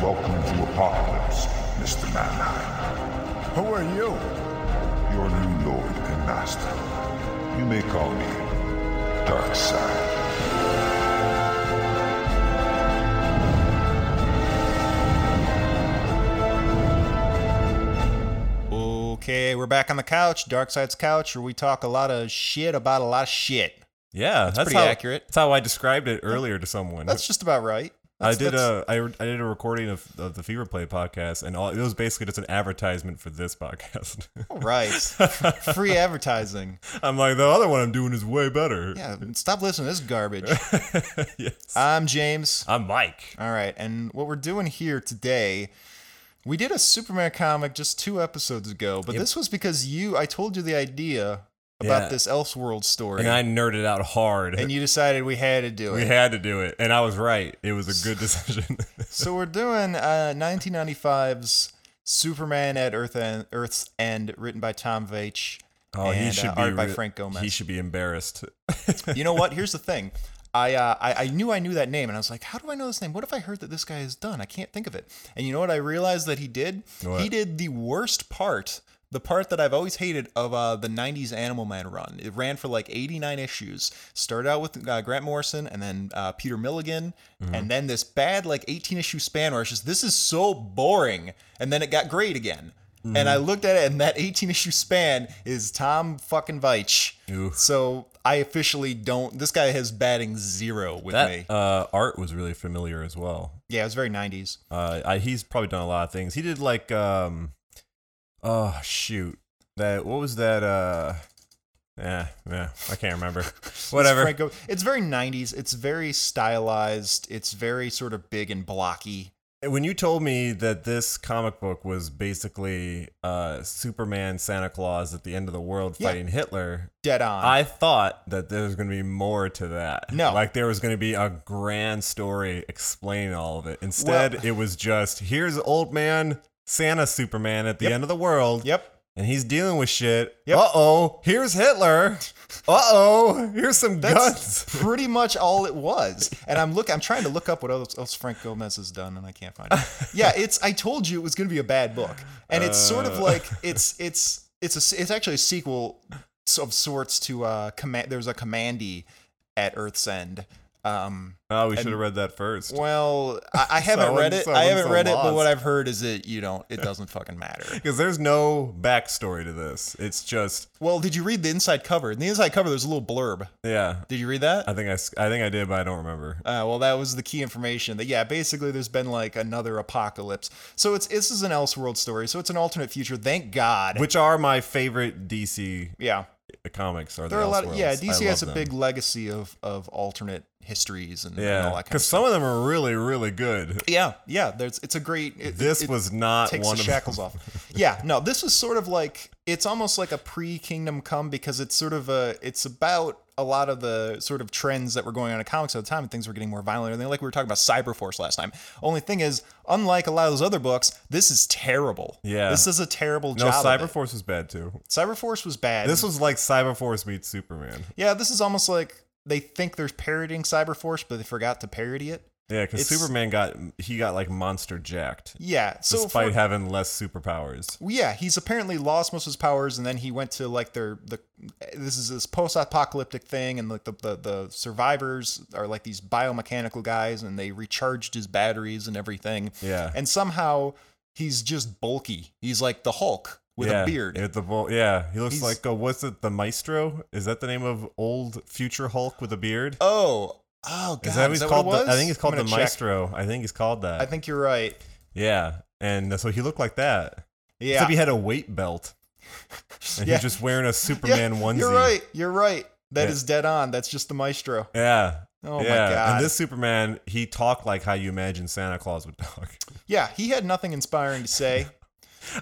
Welcome to Apokolips, Mr. Mannheim. Who are you? Your new lord and master. You may call me Darkseid. Okay, we're back on the couch, Darkseid's couch, where we talk a lot of shit about a lot of shit. Yeah, that's, pretty how, accurate. That's how I described it earlier to someone. That's just about right. I did a I, I did a recording of, of the Fever Play podcast, and all, it was basically just an advertisement for this podcast. right. Free advertising. I'm like the other one I'm doing is way better. Yeah, stop listening to this garbage. yes. I'm James. I'm Mike. All right, and what we're doing here today, we did a Superman comic just two episodes ago, but this was because you, I told you the idea about Yeah. this Elseworld story, And I nerded out hard. and you decided we had to do it. we had to do it, and I was right. It was a good decision. so we're doing uh, 1995's Superman at Earth Earth's End, written by Tom Veitch. oh, and, he should uh, be art by Frank Gomez. He should be embarrassed. you know what? Here's the thing. I, uh, I I knew I knew that name, and I was like, "How do I know this name? What if I heard that this guy has done? I can't think of it." And you know what? I realized that he did. What? He did the worst part, the part that I've always hated of uh, the '90s Animal Man run. It ran for like 89 issues. Started out with uh, Grant Morrison, and then uh, Peter Milligan, Mm-hmm. and then this bad like 18 issue span where it's just this is so boring, and then it got great again. And I Mm-hmm. looked at it, and that 18 issue span is Tom fucking Veitch. Ooh. So I officially don't. This guy has batting zero with me. uh, art was really familiar as well. yeah, it was very 90s. Uh, I, he's probably done a lot of things. He did like, um, oh shoot, that what was that? Uh, yeah, yeah, I can't remember. Whatever. It's, Franco, it's very 90s. It's very stylized. It's very sort of big and blocky. When you told me that this comic book was basically uh, Superman, Santa Claus at the end of the world Yeah. fighting Hitler, Dead on. I thought that there was going to be more to that. No. like there was going to be a grand story explaining all of it. Instead, Well- it was just here's old man Santa Superman at the Yep. end of the world. yep. and he's dealing with shit. Yep. Uh oh, here's Hitler. Uh oh, here's some That's guns. pretty much all it was. And I'm look. I'm trying to look up what else, else Frank Gomez has done, and I can't find it. Yeah, it's. I told you it was going to be a bad book, and it's sort of Uh. like it's it's it's a it's actually a sequel of sorts to uh command. There's a Kamandi at Earth's End. Um, Oh, we should have read that first. well, I, I haven't Someone- read it. I haven't read it, but what I've heard is that you don't. It doesn't fucking matter. Because there's no backstory to this. It's just, Well, did you read the inside cover? In the inside cover, there's a little blurb. yeah. Did you read that? I think I, I think I did, but I don't remember. Uh, well, that was the key information. That yeah, basically, there's been like another apocalypse. So it's this is an Elseworld story. So it's an alternate future. Thank God. Which are my favorite DC yeah, comics? Are there are a lot. Of, yeah, DC has a them. big legacy of of alternate histories and, and all Yeah, that kind of because some of them are really, really good. Yeah, yeah. There's it's a great. It, This it- was not takes one the of shackles them. off. Yeah, no, this is sort of like it's almost like a pre-Kingdom Come because it's sort of a it's about a lot of the sort of trends that were going on in comics at the time and things were getting more violent. And like we were talking about Cyberforce last time. Only thing is, unlike a lot of those other books, this is terrible. Yeah. this is a terrible No, job. Cyberforce was bad too. Cyberforce was bad. This was like Cyberforce meets Superman. yeah, this is almost like they think they're parodying Cyberforce, but they forgot to parody it. Yeah, because Superman got he got like monster jacked, Yeah, so despite for- having less superpowers. Yeah, he's apparently lost most of his powers, and then he went to like their the. This is this post-apocalyptic thing, and like the, the the survivors are like these biomechanical guys, and they recharged his batteries and everything. Yeah. And somehow he's just bulky. He's like the Hulk with yeah, a beard. The bull, yeah, he looks He's- like uh, what's it? The Maestro? Is that the name of old future Hulk with a beard? oh, oh god, is that what he's what called? it The. I think he's called the check. Maestro. I think he's called that. I think you're right. yeah, and so he looked like that. Yeah. Except he had a weight belt, and Yeah. he's just wearing a Superman yeah, onesie. You're right. You're right. That is Yeah. dead on. That's just the maestro. Yeah. Oh my. God. And this Superman, he talked like how you imagine Santa Claus would talk. Yeah, he had nothing inspiring to say.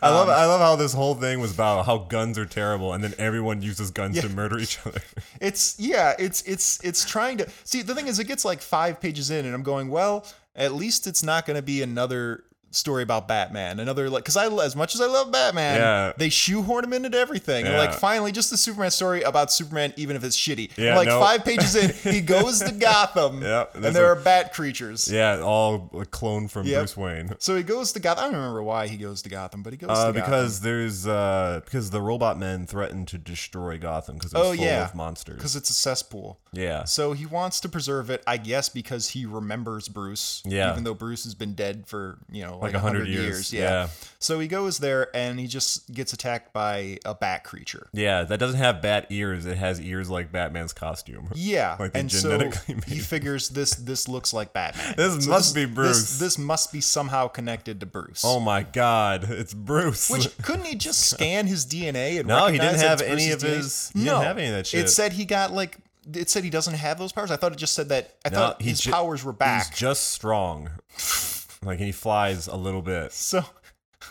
I love Um, I love how this whole thing was about how guns are terrible and then everyone uses guns Yeah. to murder each other. It's yeah, it's it's it's trying to see. The thing is, it gets like five pages in, and I'm going, well, at least it's not going to be another story about Batman. Another like because I as much as I love Batman, Yeah. they shoehorn him into everything. And, like finally, just the Superman story about Superman, even if it's shitty. Yeah, And, like no. five pages in, he goes to Gotham, Yeah, and there a- are bat creatures. Yeah, all a clone from Yep. Bruce Wayne. So he goes to Gotham. I don't remember why he goes to Gotham, but he goes Uh, to because there's uh because the robot men threatened to destroy Gotham because it was Oh, full yeah. of monsters. because it's a cesspool. Yeah. So he wants to preserve it, I guess, because he remembers Bruce. Yeah. Even though Bruce has been dead for you know like Like a a hundred hundred years. years, Yeah. yeah. So he goes there and he just gets attacked by a bat creature. Yeah, that doesn't have bat ears. It has ears like Batman's costume. Yeah, Like and so made he figures this this looks like Batman. This So must be Bruce. this must be somehow connected to Bruce. Oh my God, it's Bruce. Which couldn't he just scan his DNA and No, he didn't have any of DNA? his- he No, didn't have any of that It said he got like. It said he doesn't have those powers. I thought it just said that. I No, thought his ju- powers were He's back. just strong. like he flies a little bit so.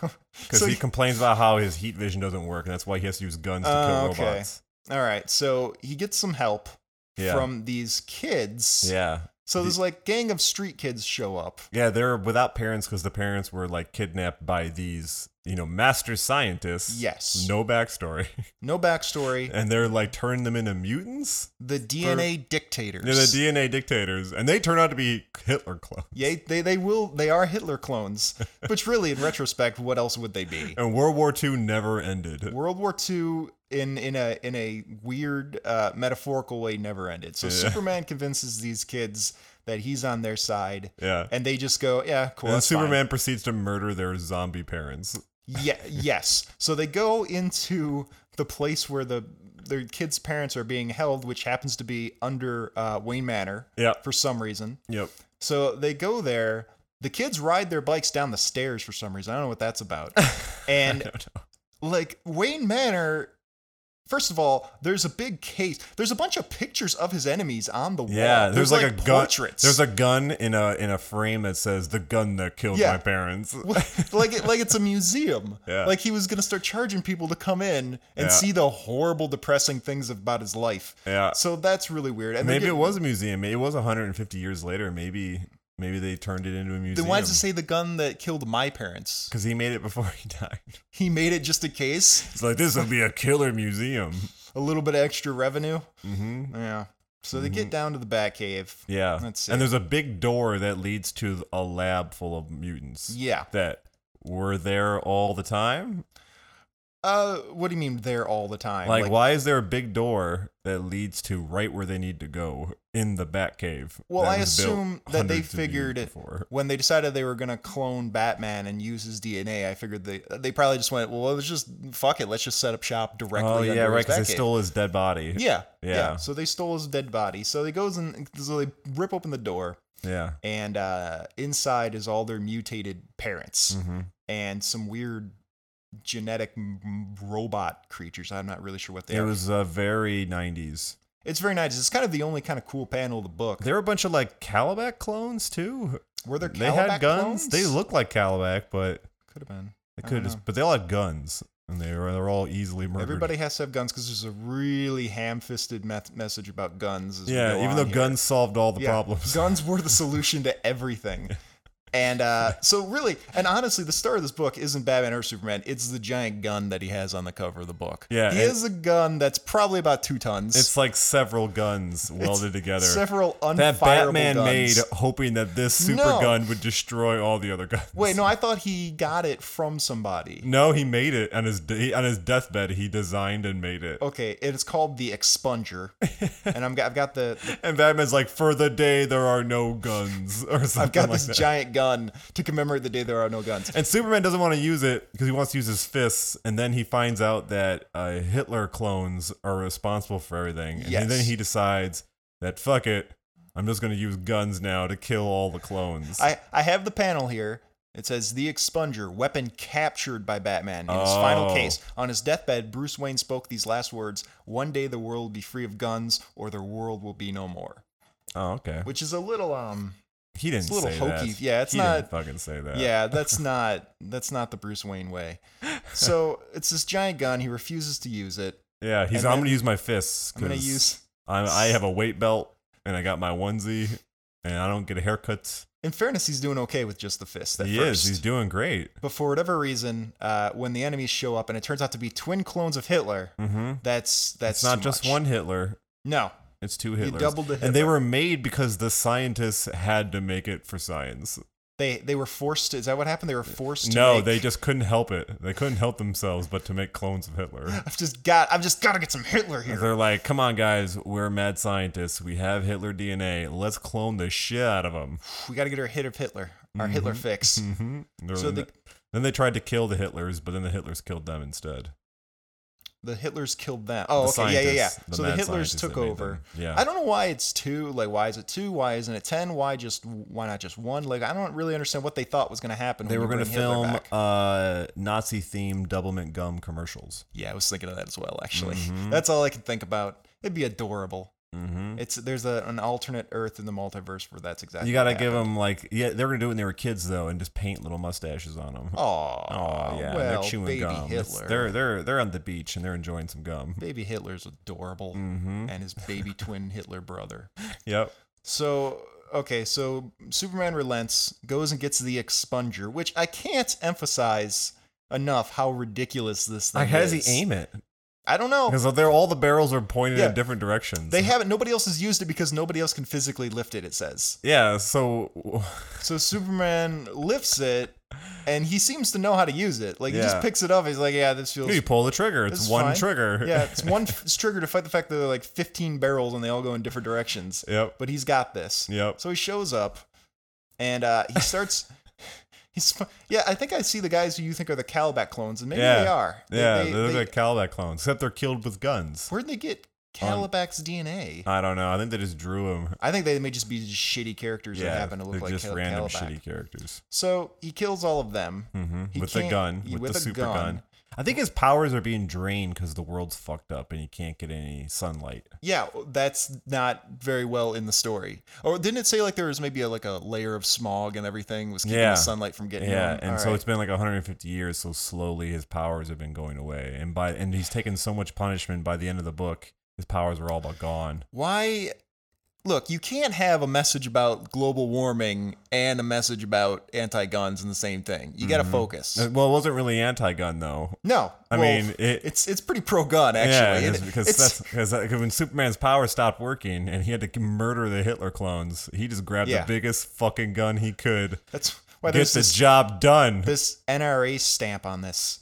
because so he complains about how his heat vision doesn't work, and that's why he has to use guns to Oh, kill okay. robots. All right, so he gets some help Yeah. from these kids. Yeah. So there's like gang of street kids show up. Yeah, they're without parents because the parents were like kidnapped by these, you know, master scientists. Yes. No backstory. No backstory. and they're like turning them into mutants. The DNA dictators. They're the DNA dictators, and they turn out to be Hitler clones. yeah, they they will they are Hitler clones. Which really, in retrospect, what else would they be? And World War II never ended. World War II in in a in a weird uh, metaphorical way never ended. So Yeah. Superman convinces these kids that he's on their side, Yeah. and they just go, "Yeah, cool." and that's fine." Superman proceeds to murder their zombie parents. Yeah, yes. So they go into the place where the their kids' parents are being held, which happens to be under uh, Wayne Manor Yeah. for some reason. Yep. So they go there. The kids ride their bikes down the stairs for some reason. I don't know what that's about. And like Wayne Manor. First of all, there's a big case. There's a bunch of pictures of his enemies on the wall. Yeah, there's, like, a gun. portraits. There's a gun in a in a frame that says "the gun that killed Yeah. my parents." like it, like it's a museum. Yeah. Like he was gonna start charging people to come in and Yeah. see the horrible, depressing things about his life. Yeah. So that's really weird. And Maybe get- it was a museum. Maybe it was 150 years later. Maybe maybe they turned it into a museum. Then why does it say the gun that killed my parents? Because he made it before he died. He made it just in case. It's like this will be a killer museum. A little bit of extra revenue. Mm-hmm. Yeah. So they get down to the Batcave. Yeah. Let's see. And there's a big door that leads to a lab full of mutants. Yeah. That were there all the time. Uh, what do you mean there all the time? Like, why is there a big door that leads to right where they need to go in the Batcave? Well, I assume that they hundreds of years figured when they decided they were gonna clone Batman and use his DNA, I figured they they probably just went, well, let's just fuck it, let's just set up shop directly. Oh yeah, right. Because they stole his dead body. Yeah, yeah, Yeah. So they stole his dead body. So they goes and so they rip open the door, Yeah. and uh, inside is all their mutated parents hmm and some weird genetic m- robot creatures. I'm not really sure what they It are. was uh, very 90s. It's very nice. It's kind of the only kind of cool panel of the book. There were a bunch of like Kalibak clones too. Were there they had guns. clones? They look like Kalibak, but could have been. they could just. But they all had guns, and they were they're all easily murdered. Everybody has to have guns because there's a really ham-fisted meth- message about guns. as Yeah, even though here. guns solved all the Yeah, problems. guns were the solution to everything. And uh, so, really, and honestly, the star of this book isn't Batman or Superman. It's the giant gun that he has on the cover of the book. Yeah, he has a gun that's probably about two tons. It's like several guns welded together. Several unfireable that Batman guns. made, hoping that this super No. gun would destroy all the other guns. Wait, no, I thought he got it from somebody. No, he made it on his de- on his deathbed. He designed and made it. Okay, it's called the Expunger, and I'm I've got the, the And Batman's like, "For the day there are no guns," or something I've got like this that. giant gun to commemorate the day there are no guns. And Superman doesn't want to use it because he wants to use his fists, and then he finds out that uh, Hitler clones are responsible for everything, and Yes. then he decides that fuck it, I'm just gonna use guns now to kill all the clones. I, I have the panel here. It says the expunger, weapon captured by Batman in his final Oh. case. On his deathbed, Bruce Wayne spoke these last words One day the world will be free of guns, or the world will be no more. oh, okay. Which is a little um He didn't it's a little say hokey. that. Yeah, it's he not- Didn't fucking say that. yeah, that's not that's not the Bruce Wayne way. So it's this giant gun, he refuses to use it. Yeah, he's. I'm gonna use my fists. I'm gonna use I'm, I have a weight belt and I got my onesie and I don't get a haircut. In fairness, he's doing okay with just the fist. He first. is. He's doing great. But for whatever reason, uh, when the enemies show up and it turns out to be twin clones of Hitler, Mm-hmm. that's that's It's not just much. one Hitler. No, It's two Hitlers. doubled the and they were made because the scientists had to make it for science. they they were forced. To, is that what happened? They were forced. to No, make- they just couldn't help it. They couldn't help themselves but to make clones of Hitler. I've just got. I've just got to get some Hitler here. They're like, come on, guys, we're mad scientists. We have Hitler DNA. Let's clone the shit out of him. We got to get our hit of Hitler. Our Hitler fix. hmm So they, then they tried to kill the Hitlers, but then the Hitlers killed them instead. The Hitlers killed them. Oh, The okay, yeah, yeah, yeah. scientists, so the Hitlers took over. Yeah. I don't know why it's two. Like, why is it two? Why isn't it ten? Why just why not just one? Like, I don't really understand what they thought was going to happen. they were going to film uh, Nazi themed doublemint gum commercials. Yeah, I was thinking of that as well. Actually, Mhm. that's all I can think about. It'd be adorable. Mm-hmm. It's there's a, an alternate Earth in the multiverse where that's exactly. You got to what give happened. them, like, yeah, they were going to do it when they were kids, though, and just paint little mustaches on them. Oh, yeah. well, they're chewing gum. They're, they're, they're on the beach and they're enjoying some gum. baby Hitler's adorable, Mm-hmm. and his baby twin Hitler brother. Yep. So okay, so Superman relents, goes and gets the expunger, which I can't emphasize enough how ridiculous this thing Like, how does he aim it? I don't know. Because they're all the barrels are pointed Yeah. in different directions. They haven't. Nobody else has used it because nobody else can physically lift it. It says. Yeah, so So Superman lifts it, and he seems to know how to use it. Like he just picks it up. He's like, "Yeah, this feels you pull the trigger. It's one fine. trigger. yeah, it's one f- trigger to fight the fact that there are like 15 barrels and they all go in different directions. Yep. But he's got this. Yep. So he shows up and uh, he starts. He's yeah. I think I see the guys who you think are the Kalibak clones, and maybe Yeah. they are. They- Yeah, they- they- like Kalibak clones, except they're killed with guns. where'd they get Kalibak's DNA? I don't know. I think they just drew them. I think they may just be just shitty characters that happen to look they're like just Cal- random Kalibak. shitty characters. So he kills all of them. hmm With the can't- gun, with, with the a super gun. gun. I think his powers are being drained because the world's fucked up and he can't get any sunlight. Yeah, that's not very well in the story. Or didn't it say like there was maybe a, like a layer of smog and everything was keeping Yeah. the sunlight from getting Yeah, on? and All so right. it's been like 150 years. So slowly his powers have been going away, and by and he's taken so much punishment. By the end of the book, his powers were all but gone. why look you can't have a message about global warming and a message about anti-guns in the same thing you got to focus Uh, Well, it wasn't really anti-gun though. no I well, mean, it- it's it's pretty pro-gun Yeah, actually It- because it's- that's because 'cause when Superman's power stopped working and he had to murder the Hitler clones, he just grabbed Yeah. the biggest fucking gun he could. that's why Get the job done. this nra stamp on this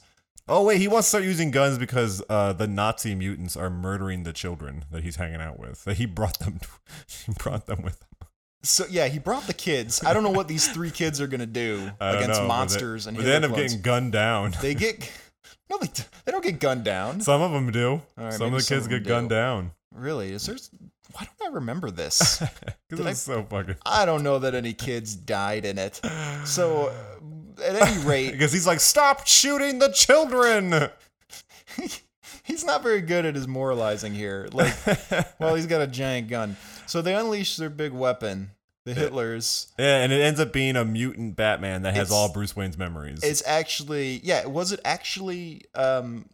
oh wait, he wants to start using guns because uh, the Nazi mutants are murdering the children that he's hanging out with. That he brought them. he brought them with. Him. so yeah he brought the kids i don't know what these three kids are gonna do against know, but they- monsters and they end up clones. getting gunned down. they get no they, they don't get gunned down Some of them do. right, some of the kids of get gunned down. really is there why don't i remember this Because it's so fucking. I don't know that any kids died in it. So, uh, at any rate, Because he's like, stop shooting the children. he's not very good at his moralizing here. Like, well, he's got a giant gun. So they unleash their big weapon, the Hitlers. Yeah, and it ends up being a mutant Batman that has It's- all Bruce Wayne's memories. It's actually, yeah, was it actually um,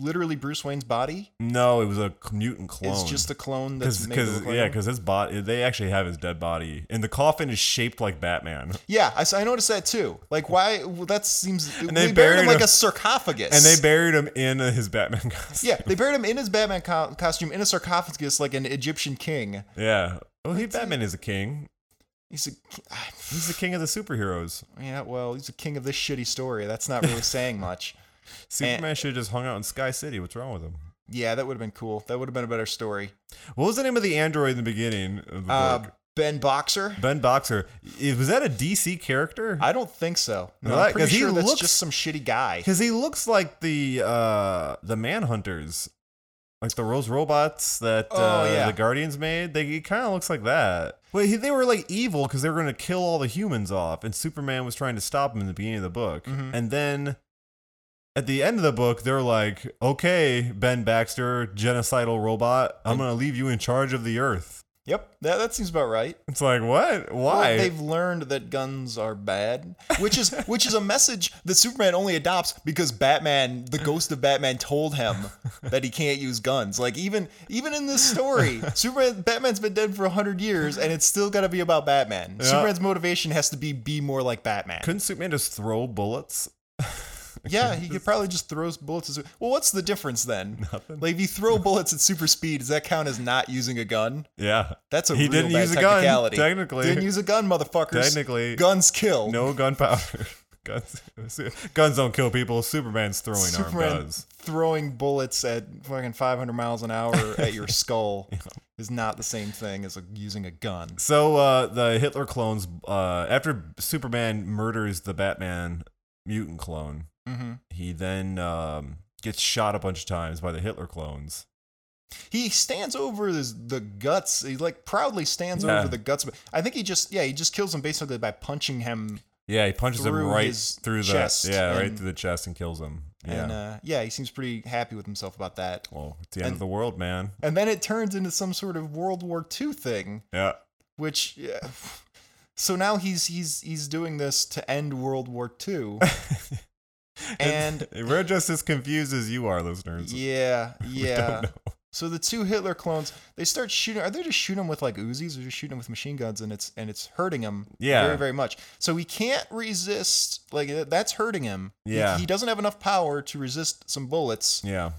literally Bruce Wayne's body? no, it was a mutant clone. It's just a clone that's to look yeah, because his body they actually have his dead body, and the coffin is shaped like Batman, Yeah, I noticed that too. Like, why? Well, that seems. they they buried buried him like him- a sarcophagus. and they buried him in his Batman costume. Yeah, they buried him in his Batman co- costume in a sarcophagus like an Egyptian king. yeah. Well, he Batman is a king. He's a, He's the king of the superheroes. yeah, well, he's a king of this shitty story. That's not really saying much. Superman should have just hung out in Sky City. What's wrong with him? Yeah, that would have been cool. That would have been a better story. What was the name of the android in the beginning of the Uh, ben Boxer? Ben Boxer. Was that a DC character? I don't think so. No, Well, I'm pretty he sure that's looks- just some shitty guy. Because he looks like the uh the Manhunters, like the Rose robots that Oh, uh, yeah. the Guardians made. They he kind of looks like that. Wait, he, they were like evil because they were going to kill all the humans off, and Superman was trying to stop them in the beginning of the book. Mhm. And then at the end of the book, they're like, "Okay, Ben Baxter, genocidal robot, I'm going to leave you in charge of the Earth." Yep, that, that seems about right. It's like what? Well, Why? they've learned that guns are bad, which is which is a message that Superman only adopts because Batman, the ghost of Batman, told him that he can't use guns. Like even even in this story, Superman Batman's been dead for hundred years, and it's still got to be about Batman. Yeah. Superman's motivation has to be be more like Batman. Couldn't Superman just throw bullets? Yeah, he could probably just throw bullets. At, well, what's the difference then? Nothing. Like if you throw bullets at super speed, does that count as not using a gun? Yeah. That's a He didn't use a gun, technically. didn't use a gun, motherfuckers. Technically. guns kill. No gunpowder. Guns, guns don't kill people. Superman's throwing Superman arm does. throwing bullets at fucking 500 miles an hour at your skull is not the same thing as a, using a gun. So uh, the Hitler clones, uh, after Superman murders the Batman mutant clone, hmm he then um, gets shot a bunch of times by the Hitler clones. He stands over his, the guts. He like proudly stands Yeah. over the guts. But I think he just yeah he just kills him basically by punching him. Yeah, he punches him right through the chest yeah, right and- through the chest and kills him. Yeah. And uh, yeah, he seems pretty happy with himself about that. well, it's the end and- of the world, man. And then it turns into some sort of World War II thing, Yeah. which. Yeah, so now he's he's he's doing this to end World War II. And- we're just as confused as you are, listeners. Yeah, yeah. So the two Hitler clones, they start shooting. Are they just shooting him with like Uzis, or just shooting him with machine guns, and it's and it's hurting him Yeah. very very much. So he can't resist. Like that's hurting him. He- Yeah. he, doesn't have enough power to resist some bullets, Yeah.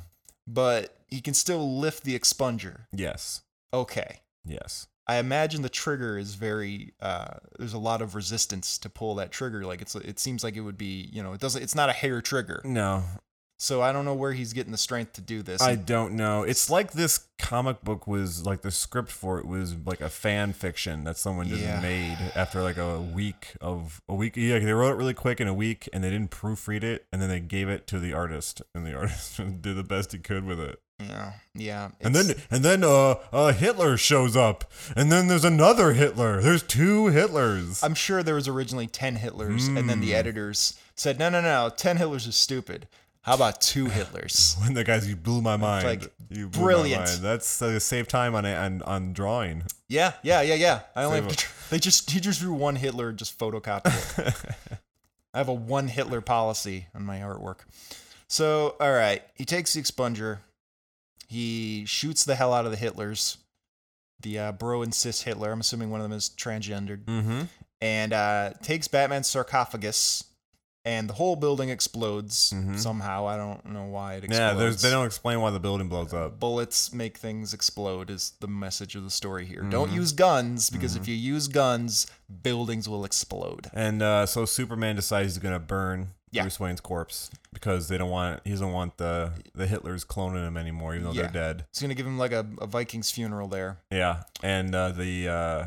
but he can still lift the expunger. Yes. Okay. Yes. I imagine the trigger is very. Uh, there's a lot of resistance to pull that trigger. Like it's. It seems like it would be. You know, it doesn't. It's not a hair trigger. No, So I don't know where he's getting the strength to do this. I don't know. It's like this comic book was like the script for it was like a fan fiction that someone just Yeah. made after like a week of a week. Yeah, they wrote it really quick in a week and they didn't proofread it and then they gave it to the artist and the artist did the best he could with it. Yeah. Yeah. And then and then uh, uh Hitler shows up and then there's another Hitler. There's two Hitlers. I'm sure there was originally 10 Hitlers, and then the Mm. editors said, no, no, no, 10 Hitlers is stupid. How about two Hitlers? when the guys you blew my mind. like, you brilliant. Mind. That's uh, save time on on on drawing. yeah, yeah, yeah, yeah. I only have to, they just he just drew one Hitler, just photocopy it. I have a one Hitler policy on my artwork. So, all right, he takes the expunger. He shoots the hell out of the Hitlers. The uh, bro and cis Hitler. I'm assuming one of them is transgendered. mm-hmm. and uh, takes Batman's sarcophagus, and the whole building explodes Mhm. somehow. I don't know why it explodes. Yeah, there's they don't explain why the building blows up. Bullets make things explode is the message of the story here. Mm-hmm. Don't use guns because if you use guns, buildings will explode. And uh, so Superman decides he's gonna burn Yeah. Bruce Wayne's corpse because they don't want he doesn't want the the Hitlers cloning him anymore, even though Yeah. they're dead. It's gonna give him like a, a Viking's funeral there. Yeah, and uh, the uh,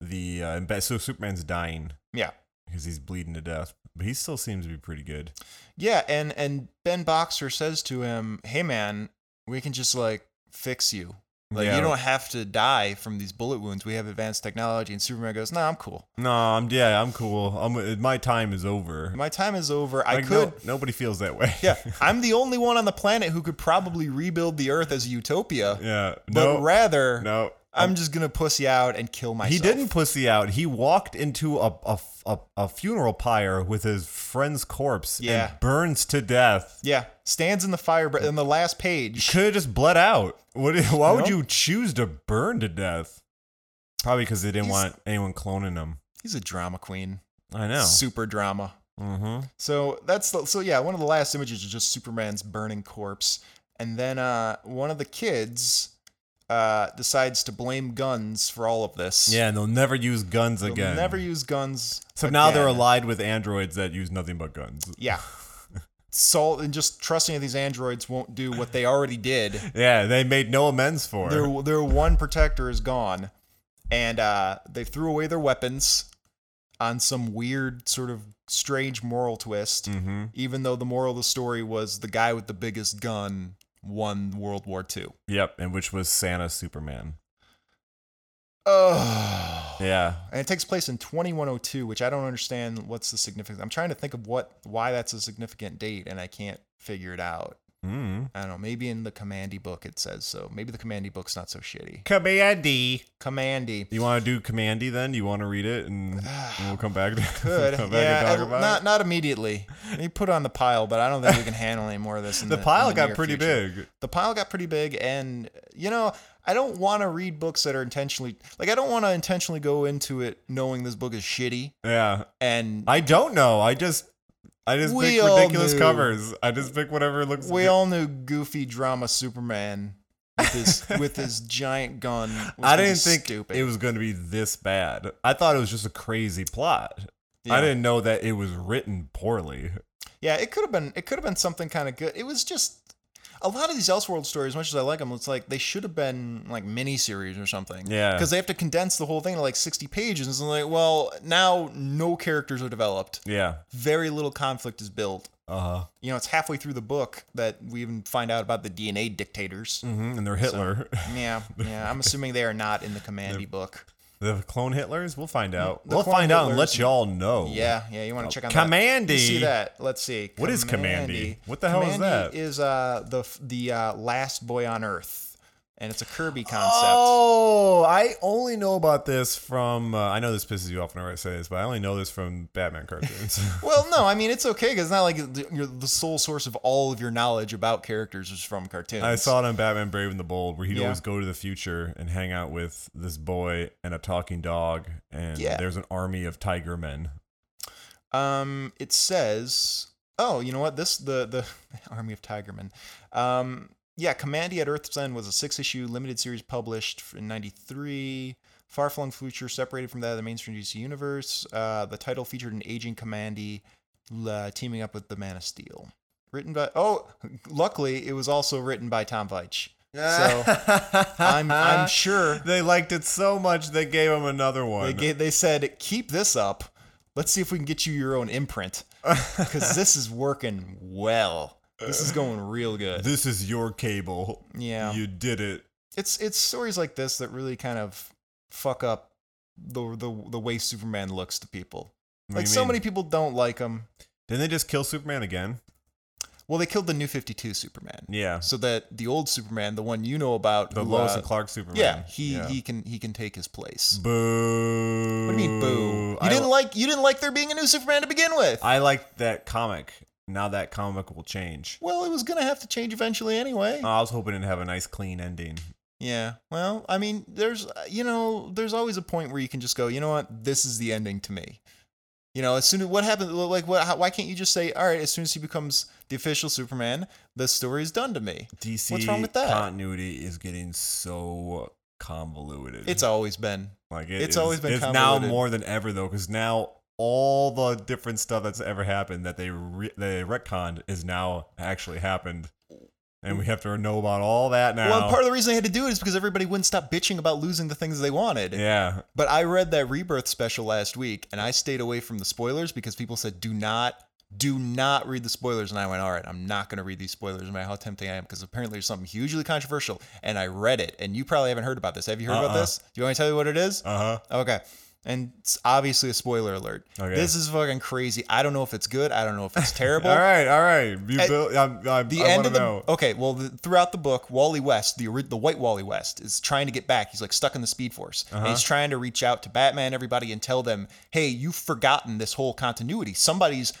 the uh, so Superman's dying Yeah. because he's bleeding to death, but he still seems to be pretty good. Yeah, and and Ben Boxer says to him, "Hey man, we can just like fix you. Like Yeah. you don't have to die from these bullet wounds. We have advanced technology." And Superman goes, "No, I'm cool. No, I'm yeah, I'm cool. I'm, uh, my time is over. My time is over. I could." no- nobody feels that way. Yeah, I'm the only one on the planet who could probably rebuild the Earth as a utopia. yeah. But No, rather, no. I'm just gonna pussy out and kill myself. He didn't pussy out. He walked into a a, a, a funeral pyre with his friend's corpse Yeah. and burns to death. Yeah, stands in the fire But in the last page. Could have just bled out. What? Why would you choose to burn to death? Probably because they didn't He's- want anyone cloning him. He's a drama queen. I know. Super drama. Mm-hmm. So that's the, so yeah. One of the last images is just Superman's burning corpse, and then uh, one of the kids uh, decides to blame guns for all of this. Yeah, and they'll never use guns They'll again. never use guns. so now they're again. allied with androids that use nothing but guns. Yeah. So and just trusting that these androids won't do what they already did. Yeah, they made no amends for. Their their one protector is gone, and uh, they threw away their weapons on some weird sort of strange moral twist. mm-hmm. Even though the moral of the story was the guy with the biggest gun won World War II. Yep, and which was Santa Superman. Oh. Yeah. And it takes place in 2102, which I don't understand what's the significance. I'm trying to think of what why that's a significant date, and I can't figure it out. Mm. I don't know. Maybe in the Kamandi book it says so. Maybe the Kamandi book's not so shitty. Kamandi. Kamandi. You want to do Kamandi then? You want to read it and, and we'll come back to Good. come back yeah, and talk about not it? not immediately. You put it on the pile, but I don't think we can handle any more of this. In The the, pile the got pretty future. big. The pile got pretty big, and you know, I don't want to read books that are intentionally like I don't want to intentionally go into it knowing this book is shitty. Yeah. And I don't know. I just I just We pick ridiculous knew. covers. I just pick whatever looks we good. all knew goofy drama Superman with his with his giant gun. I didn't think stupid. it was going to be this bad. I thought it was just a crazy plot. I didn't know that it was written poorly. Yeah, it could have been. It could have been something kind of good. It was just a lot of these Elseworld stories. As much as I like them, it's like they should have been like mini series or something. Yeah. because they have to condense the whole thing to like sixty pages. And it's like, well, now no characters are developed. Yeah. Very little conflict is built. Uh huh. You know, it's halfway through the book that we even find out about the DNA dictators. hmm And they're Hitler. Yeah, yeah. I'm assuming they are not in the Kamandi book. The clone Hitlers? We'll find out. The we'll find out and let y'all know. Yeah, yeah. You want to check on Kamandi. that? You see that? Let's see. What is Kamandi? What the hell is that? Is uh the the uh, last boy on Earth, and it's a Kirby concept. Oh, I only know about this from. Uh, I know this pisses you off whenever I say this, but I only know this from Batman cartoons. Well, no, I mean it's okay because it's not like the, you're the sole source of all of your knowledge about characters is from cartoons. I saw it on Batman Brave and the Bold, where he'd Yeah. always go to the future and hang out with this boy and a talking dog, and Yeah. there's an army of tiger men. Um, it says, oh, you know what? This the the Army of Tigermen. Um, yeah, Kamandi at Earth's End was a six issue limited series published in '93. Far flung future separated from that of the mainstream DC universe. Uh, the title featured an aging Kamandi uh, teaming up with the Man of Steel. Written by oh, luckily it was also written by Tom Veitch. So I'm I'm sure they liked it so much they gave him another one. they gave, they said keep this up. Let's see if we can get you your own imprint because this is working well. This is going real good. this is your cable. Yeah, You did it. it's it's stories like this that really kind of fuck up the the the way Superman looks to people. What Like so mean? many people don't like him. Didn't they just kill Superman again? Well, they killed the new Fifty Two Superman, Yeah. so that the old Superman, the one you know about, The who, Lois uh, and Clark Superman. yeah, he he can he can take his place. Boo. What do you mean, boo? You I, didn't like you didn't like there being a new Superman to begin with. I liked that comic. Now that comic will change. well, it was gonna have to change eventually anyway. I was hoping it'd have a nice clean ending. Yeah. Well, I mean, there's uh, you know, there's always a point where you can just go, you know what, this is the ending to me. You know, as soon as what happens, like, what? How, why can't you just say, all right, as soon as he becomes the official Superman, the story is done to me. DC What's wrong with that? continuity is getting so convoluted. It's always been. like it it's is- always been It's now more than ever though, because now all the different stuff that's ever happened that they re- they retconned is now actually happened, and we have to know about all that now. Well, part of the reason they had to do it is because everybody wouldn't stop bitching about losing the things they wanted. yeah, But I read that Rebirth special last week, and I stayed away from the spoilers because people said, "Do not, do not read the spoilers." And I went, "All right, I'm not going to read these spoilers, no matter how tempting I am, because apparently there's something hugely controversial." And I read it, and you probably haven't heard about this. Have you heard about Uh-uh. this? Do you want me to tell you what it is? uh huh. Okay. And it's obviously a spoiler alert. Okay. This is fucking crazy. I don't know if it's good. I don't know if it's terrible. All right, all right. You At built, I'm, I'm, the I end of the know. okay well the, throughout the book wally west the the white wally west is trying to get back he's like stuck in the speed force Uh-huh. he's trying to reach out to batman everybody and tell them hey you've forgotten this whole continuity somebody's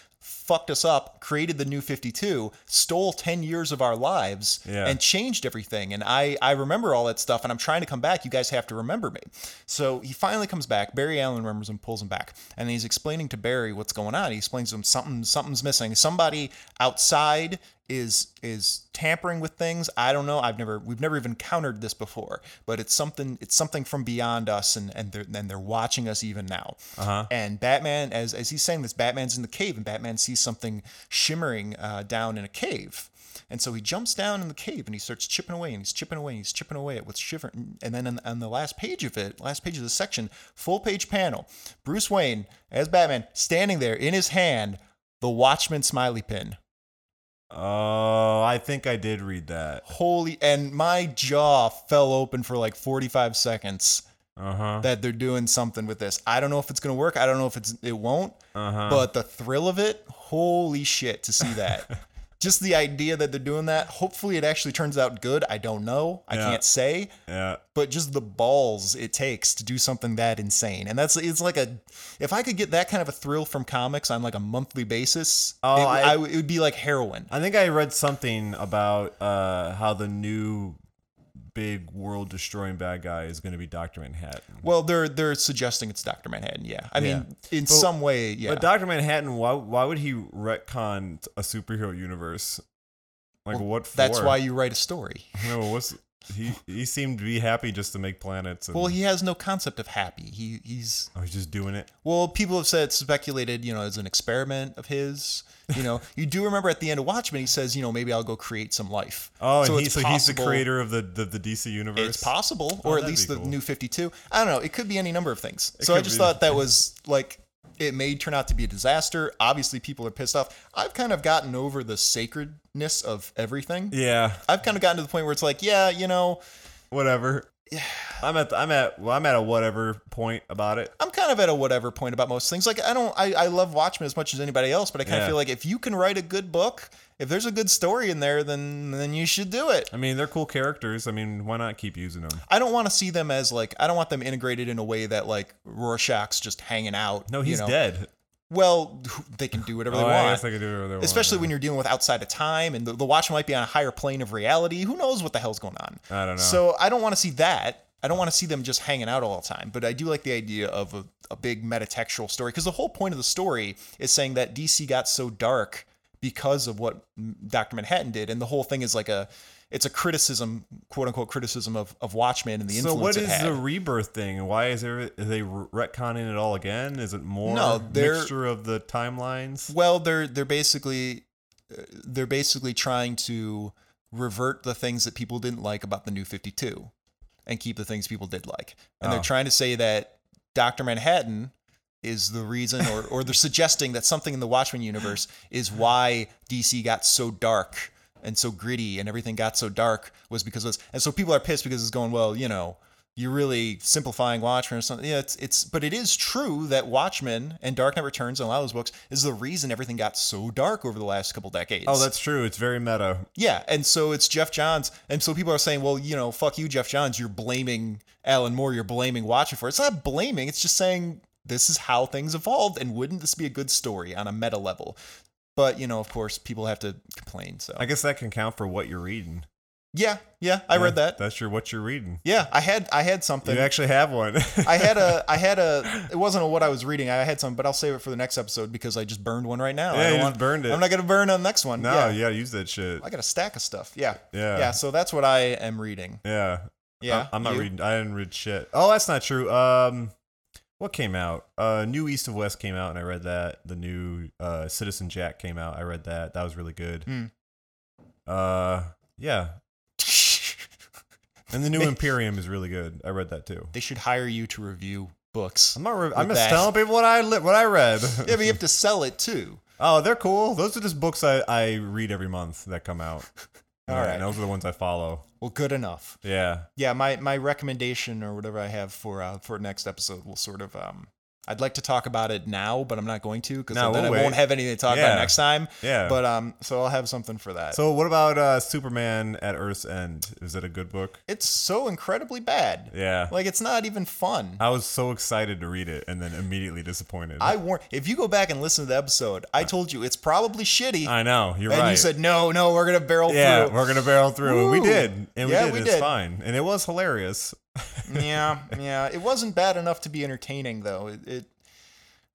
fucked us up created the new 52 stole 10 years of our lives Yeah. and changed everything. And i i remember all that stuff and i'm trying to come back. You guys have to remember me. So he finally comes back. Barry allen remembers him pulls him back. And he's explaining to barry what's going on. He explains to him something something's missing. Somebody outside is is tampering with things i don't know i've never we've never even encountered this before but it's something it's something from beyond us and and they're and they're watching us even now Uh-huh. and batman as as he's saying this batman's in the cave and batman sees something shimmering uh, down in a cave and so he jumps down in the cave and he starts chipping away and he's chipping away and he's chipping away at what's shivering. And then on, on the last page of it, last page of the section, full page panel, Bruce Wayne as Batman standing there in his hand, the Watchman smiley pin. Oh, I think I did read that. Holy, and my jaw fell open for like 45 seconds Uh huh. that they're doing something with this. I don't know if it's going to work. I don't know if it's it won't, Uh huh. but the thrill of it, holy shit, to see that. just the idea that they're doing that. Hopefully, it actually turns out good. I don't know. I Yeah. can't say. Yeah. But just the balls it takes to do something that insane, and that's it's like a. If I could get that kind of a thrill from comics on like a monthly basis, Oh, it, I- I, it would be like heroin. I think I read something about uh, how the new big world destroying bad guy is going to be Doctor Manhattan. Well, they're they're suggesting it's Doctor Manhattan. Yeah, I mean, in But- some way, yeah. But Doctor Manhattan, why why would he retcon a superhero universe? Like Well, what? For? that's why you write a story. No, what's he? He seemed to be happy just to make planets. And, Well, he has no concept of happy. He he's oh, he's just doing it. well, people have said speculated, you know, as an experiment of his. You know, you do remember at the end of Watchmen, he says, you know, maybe I'll go create some life. Oh, So he, so he's the creator of the the, the DC universe. It's possible, Oh, or at least the cool. new Fifty Two. I don't know. It could be any number of things. so I just be. thought that was like it may turn out to be a disaster. Obviously, people are pissed off. I've kind of gotten over the sacredness of everything. Yeah, I've kind of gotten to the point where it's like, yeah, you know, whatever. Yeah. I'm at I'm at well, I'm at a whatever point about it. I'm kind of at a whatever point about most things. Like I don't, I, I love Watchmen as much as anybody else, but I kind of Yeah. feel like if you can write a good book, if there's a good story in there, then then you should do it. I mean, they're cool characters. I mean, why not keep using them? I don't want to see them as like I don't want them integrated in a way that like Rorschach's just hanging out. No, you he's know. dead. Well, they can do whatever Oh, they I want. guess they can do whatever they want. Especially when you're dealing with outside of time and the, the Watchmen might be on a higher plane of reality. Who knows what the hell's going on? I don't know. So I don't want to see that. I don't want to see them just hanging out all the time. But I do like the idea of a, a big metatextual story because the whole point of the story is saying that DC got so dark because of what Dr. Manhattan did, and the whole thing is like a it's a criticism, quote unquote criticism of, of Watchmen and the so influence what it is the rebirth thing? Why is there? Are they retconning it all again? Is it more No, mixture of the timelines? Well, they're they're basically uh, they're basically trying to revert the things that people didn't like about the new 52 and keep the things people did like. And Oh. they're trying to say that Dr. Manhattan is the reason or or they're suggesting that something in the Watchmen universe is why DC got so dark and so gritty and everything got so dark was because of this. And so people are pissed because it's going, well, you know, you're really simplifying Watchmen or something. Yeah, it's it's but it is true that Watchmen and Dark Knight Returns and a lot of those books is the reason everything got so dark over the last couple decades. Oh, that's true. It's very meta. yeah, and so it's Geoff Johns, and so people are saying, well, you know, fuck you, Geoff Johns. You're blaming Alan Moore. You're blaming Watchmen for it. It's not blaming. It's just saying this is how things evolved, and wouldn't this be a good story on a meta level? But you know, of course, people have to complain. So I guess that can count for what you're reading. yeah, yeah, I Yeah, read that. That's your what you're reading. Yeah, I had I had something. You actually have one. I had a I had a it wasn't a what I was reading. I had some, but I'll save it for the next episode because I just burned one right now. I Yeah, don't you want- burned it. I'm not gonna burn on the next one. no, yeah. you gotta use that shit. I got a stack of stuff. Yeah. Yeah. Yeah. So that's what I am reading. Yeah. Yeah. I- I'm not you? reading. I didn't read shit. Oh, that's not true. Um, what came out? Uh, New East of West came out, and I read that. The new uh, Citizen Jack came out. I read that. That was really good. Hmm. Uh, yeah. And the new Imperium is really good. I read that too. They should hire you to review books. I'm not. Re- I'm just telling people what I li- what I read. Yeah, but you have to sell it too. oh, they're cool. Those are just books I, I read every month that come out. All right. and those are the ones I follow. Well, good enough. Yeah. Yeah, my my recommendation or whatever I have for uh, for next episode will sort of um I'd like to talk about it now, but I'm not going to because No, then we'll I won't have anything to talk Yeah. about next time. Yeah. But um, so I'll have something for that. so what about uh, Superman at Earth's End? Is it a good book? it's so incredibly bad. Yeah. Like it's not even fun. I was so excited to read it and then immediately disappointed. I warn. If you go back and listen to the episode, I told you it's probably shitty, I know you're and right. And you said no, no, we're gonna barrel yeah, through. we're gonna barrel through, and we did, and we Yeah, did. we it's did. fine, and it was hilarious. yeah, yeah. It wasn't bad enough to be entertaining though. It, it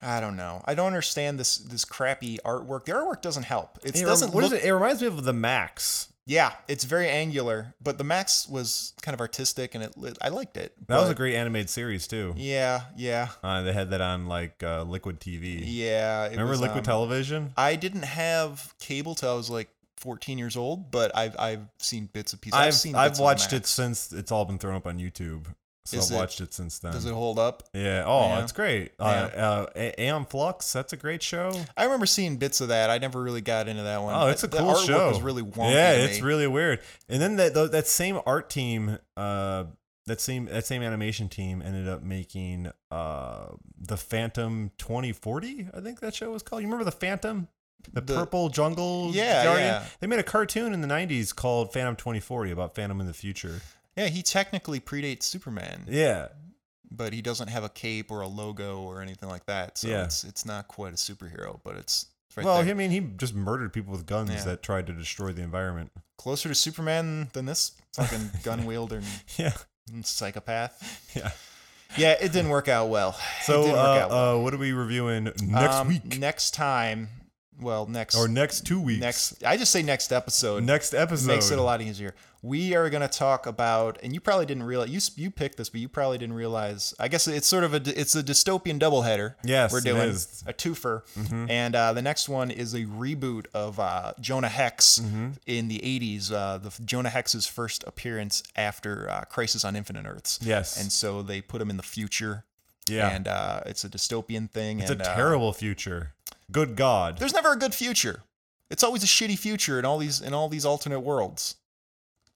I don't know. I don't understand this this crappy artwork. The artwork doesn't help. It It, doesn't what is look. it? it reminds me of the Maxx. Yeah, it's very angular, but the Maxx was kind of artistic, and it I liked it. That was a great animated series too. Yeah, yeah, Uh, they had that on like uh, Liquid TV. yeah. It Remember was, Liquid um, Television? I didn't have cable till I was like 14 years old, but I've I've seen bits of pieces. I've, I've seen. I've bits of the watched it since it's all been thrown up on YouTube. So Is I've it- watched it since then. Does it hold up? yeah. Oh, Yeah. it's great. Uh, uh, A- Aeon Flux. That's a great show. I remember seeing bits of that. I never really got into that one. Oh, it's a the cool artwork show. Was really wonky. yeah, to it's me. really weird. And then that tho- that same art team, uh, that same that same animation team ended up making uh the Phantom 2040. I think that show was called. You remember the Phantom? The, The- purple jungle Yeah, guardian. yeah. They made a cartoon in the '90s called Phantom 2040 about Phantom in the future. Yeah, he technically predates Superman, Yeah, but he doesn't have a cape or a logo or anything like that. So Yeah. it's it's not quite a superhero, but it's, right well, there. I mean, he just murdered people with guns Yeah. that tried to destroy the environment. closer to Superman than this fucking gun wielder Yeah, and psychopath. yeah. Yeah, it didn't work out well. it So, didn't work uh, out well. uh, what are we reviewing next Um, week Next time, well, next or next two weeks? next. I just say next episode. next episode makes it a lot easier. We are going to talk about, and you probably didn't realize you you picked this, but you probably didn't realize. I guess it's sort of a it's a dystopian doubleheader. Yes, we're doing a twofer, and uh, the next one is a reboot of uh, Jonah Hex in the '80s. Uh, the Jonah Hex's first appearance after uh, Crisis on Infinite Earths. Yes. and so they put him in the future. Yeah. and uh, it's a dystopian thing. It's and, a uh, terrible future. Good God. there's never a good future. It's always a shitty future in all these in all these alternate worlds.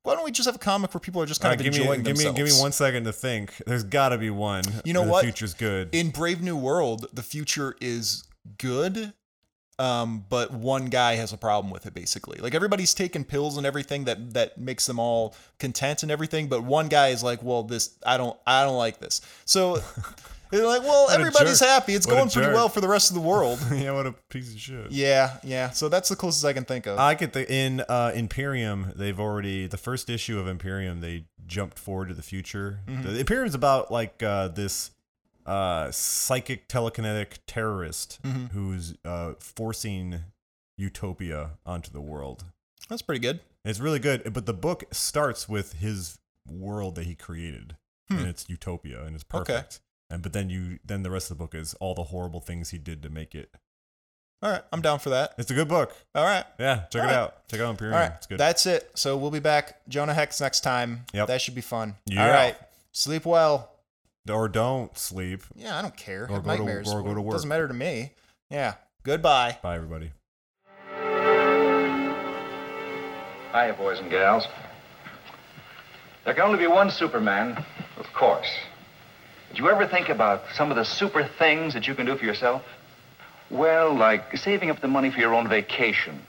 Why don't we just have a comic where people are just kind of give me, enjoying give me, themselves? give me one second to think. There's got to be one. You know where what? The future's good. In Brave New World, the future is good, um, but one guy has a problem with it. Basically, like everybody's taking pills and everything that that makes them all content and everything, but one guy is like, "Well, this I don't I don't like this." So they're like, "Well, What everybody's happy. It's What going pretty well for the rest of the world." yeah, what a piece of shit. yeah, yeah. So that's the closest I can think of. I get the in uh, Imperium. They've already the first issue of Imperium. They jumped forward to the future. Mm-hmm. The Imperium's about like uh, this uh, psychic telekinetic terrorist Mm-hmm. who's uh, forcing utopia onto the world. that's pretty good. It's really good, but the book starts with his world that he created, Hmm. and it's utopia, and it's Okay. Perfect. And but then you then the rest of the book is all the horrible things he did to make it. All right, I'm down for that. It's a good book. All right. Yeah, check All it right. out. Check out Imperium. All right, It's good. that's it. So we'll be back, Jonah Hex, next time. Yep. That should be fun. Yeah. All right, sleep well. or don't sleep. Yeah, I don't care. Or Have go to- or go to work. Doesn't matter to me. Yeah. Goodbye. Bye, everybody. Hiya, boys and gals. There can only be one Superman, of course. Did you ever think about some of the super things that you can do for yourself? Well, like saving up the money for your own vacation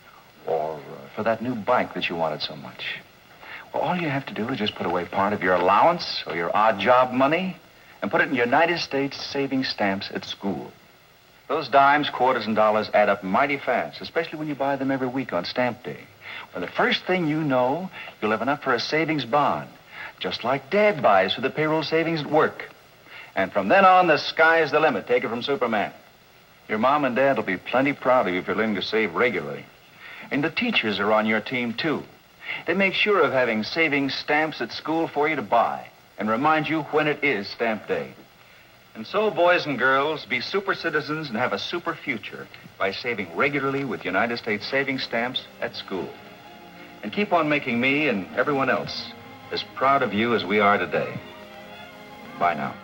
or uh, for that new bike that you wanted so much. Well, all you have to do is just put away part of your allowance or your odd job money and put it in United States savings stamps at school. Those dimes, quarters, and dollars add up mighty fast, especially when you buy them every week on stamp day. Well, the first thing you know, you'll have enough for a savings bond, just like Dad buys for the payroll savings at work. And from then on, the sky's the limit. Take it from Superman. Your mom and dad will be plenty proud of you if you're learning to save regularly. And the teachers are on your team, too. They make sure of having savings stamps at school for you to buy and remind you when it is stamp day. And so, boys and girls, be super citizens and have a super future by saving regularly with United States savings stamps at school. And keep on making me and everyone else as proud of you as we are today. Bye now.